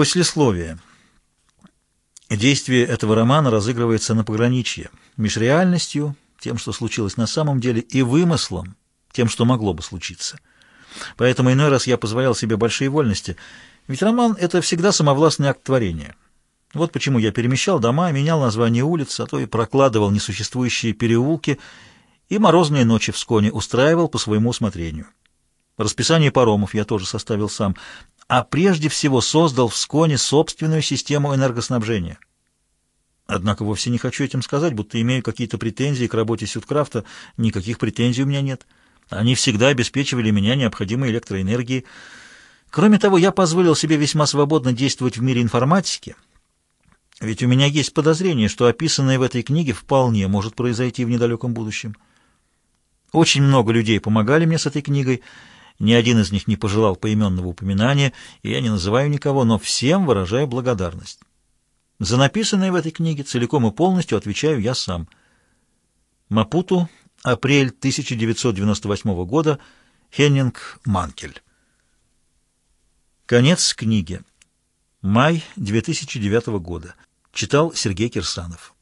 Послесловие. Действие этого романа разыгрывается на пограничье между реальностью, тем, что случилось на самом деле, и вымыслом, тем, что могло бы случиться. Поэтому иной раз я позволял себе большие вольности, ведь роман — это всегда самовластный акт творения. Вот почему я перемещал дома, менял название улиц, а то и прокладывал несуществующие переулки и морозные ночи в Сконе устраивал по своему усмотрению. Расписание паромов я тоже составил сам, а прежде всего создал в Сконе собственную систему энергоснабжения. Однако вовсе не хочу этим сказать, будто имею какие-то претензии к работе Сюткрафта. Никаких претензий у меня нет. Они всегда обеспечивали меня необходимой электроэнергией. Кроме того, я позволил себе весьма свободно действовать в мире информатики, ведь у меня есть подозрение, что описанное в этой книге вполне может произойти в недалеком будущем. Очень много людей помогали мне с этой книгой, ни один из них не пожелал поименного упоминания, и я не называю никого, но всем выражаю благодарность. За написанное в этой книге целиком и полностью отвечаю я сам. Мапуту, апрель 1998 года, Хеннинг Манкель. Конец книги. Май 2009 года. Читал Сергей Кирсанов.